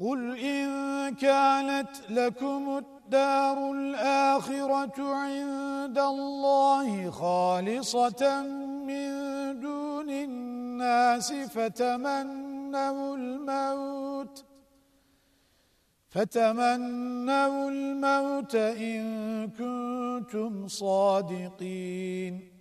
قل إن كانت لكم الدار الآخرة عند الله خالصة من دون الناس فتمنوا الموت فتمنوا الموت إن كنتم صادقين